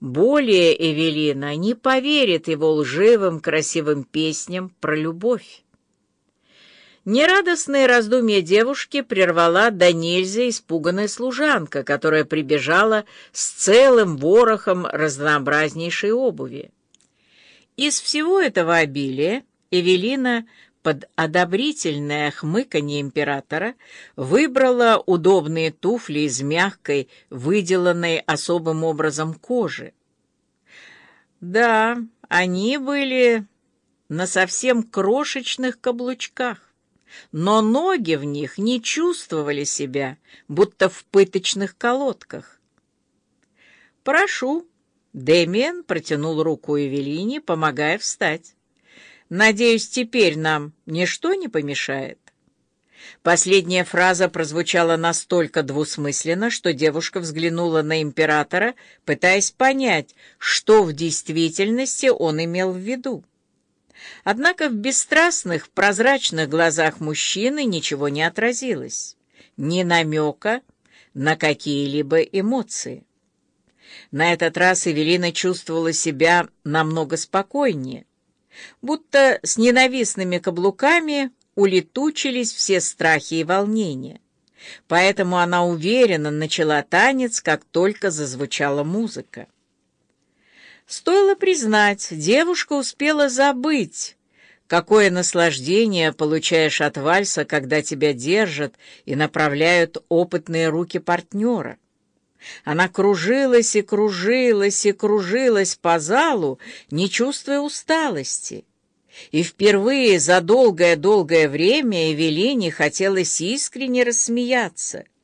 более Эвелина не поверит его лживым красивым песням про любовь. Нерадостные раздумья девушки прервала до нельзя испуганная служанка, которая прибежала с целым ворохом разнообразнейшей обуви. Из всего этого обилия Эвелина под одобрительное хмыканье императора выбрала удобные туфли из мягкой, выделанной особым образом кожи. Да, они были на совсем крошечных каблучках но ноги в них не чувствовали себя, будто в пыточных колодках. «Прошу», — Дэмиен протянул руку Эвелине, помогая встать. «Надеюсь, теперь нам ничто не помешает». Последняя фраза прозвучала настолько двусмысленно, что девушка взглянула на императора, пытаясь понять, что в действительности он имел в виду. Однако в бесстрастных, прозрачных глазах мужчины ничего не отразилось, ни намека на какие-либо эмоции. На этот раз Эвелина чувствовала себя намного спокойнее, будто с ненавистными каблуками улетучились все страхи и волнения. Поэтому она уверенно начала танец, как только зазвучала музыка. Стоило признать, девушка успела забыть, какое наслаждение получаешь от вальса, когда тебя держат и направляют опытные руки партнера. Она кружилась и кружилась и кружилась по залу, не чувствуя усталости. И впервые за долгое-долгое время Эвелине хотелось искренне рассмеяться —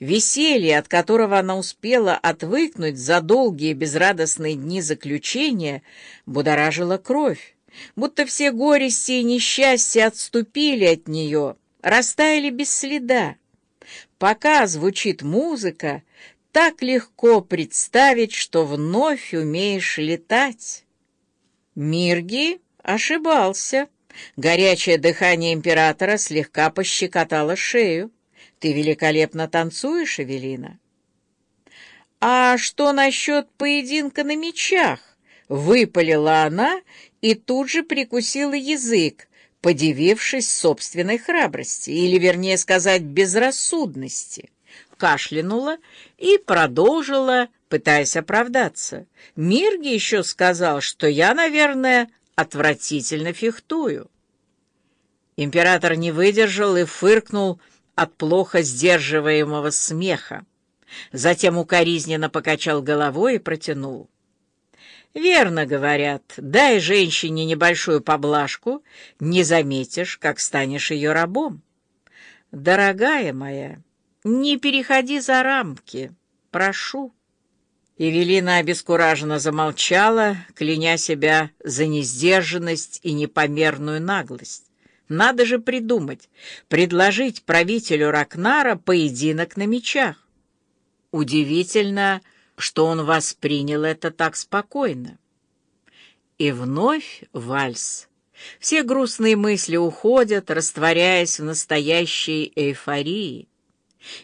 Веселье, от которого она успела отвыкнуть за долгие безрадостные дни заключения, будоражило кровь, будто все горести и несчастья отступили от нее, растаяли без следа. Пока звучит музыка, так легко представить, что вновь умеешь летать. Мирги ошибался. Горячее дыхание императора слегка пощекотало шею. Ты великолепно танцуешь, Эвелина. А что насчет поединка на мечах? Выпалила она и тут же прикусила язык, подивившись собственной храбрости, или, вернее сказать, безрассудности. Кашлянула и продолжила, пытаясь оправдаться. Мирги еще сказал, что я, наверное, отвратительно фехтую. Император не выдержал и фыркнул, от плохо сдерживаемого смеха. Затем укоризненно покачал головой и протянул. «Верно говорят, дай женщине небольшую поблажку, не заметишь, как станешь ее рабом. Дорогая моя, не переходи за рамки, прошу». Евелина обескураженно замолчала, кляня себя за несдержанность и непомерную наглость. Надо же придумать, предложить правителю Ракнара поединок на мечах. Удивительно, что он воспринял это так спокойно. И вновь вальс. Все грустные мысли уходят, растворяясь в настоящей эйфории.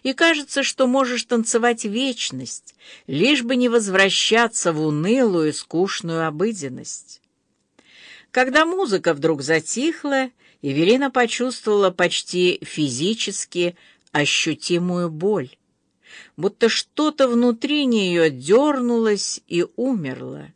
И кажется, что можешь танцевать вечность, лишь бы не возвращаться в унылую, скучную обыденность. Когда музыка вдруг затихла, Эвелина почувствовала почти физически ощутимую боль, будто что-то внутри нее дернулось и умерло.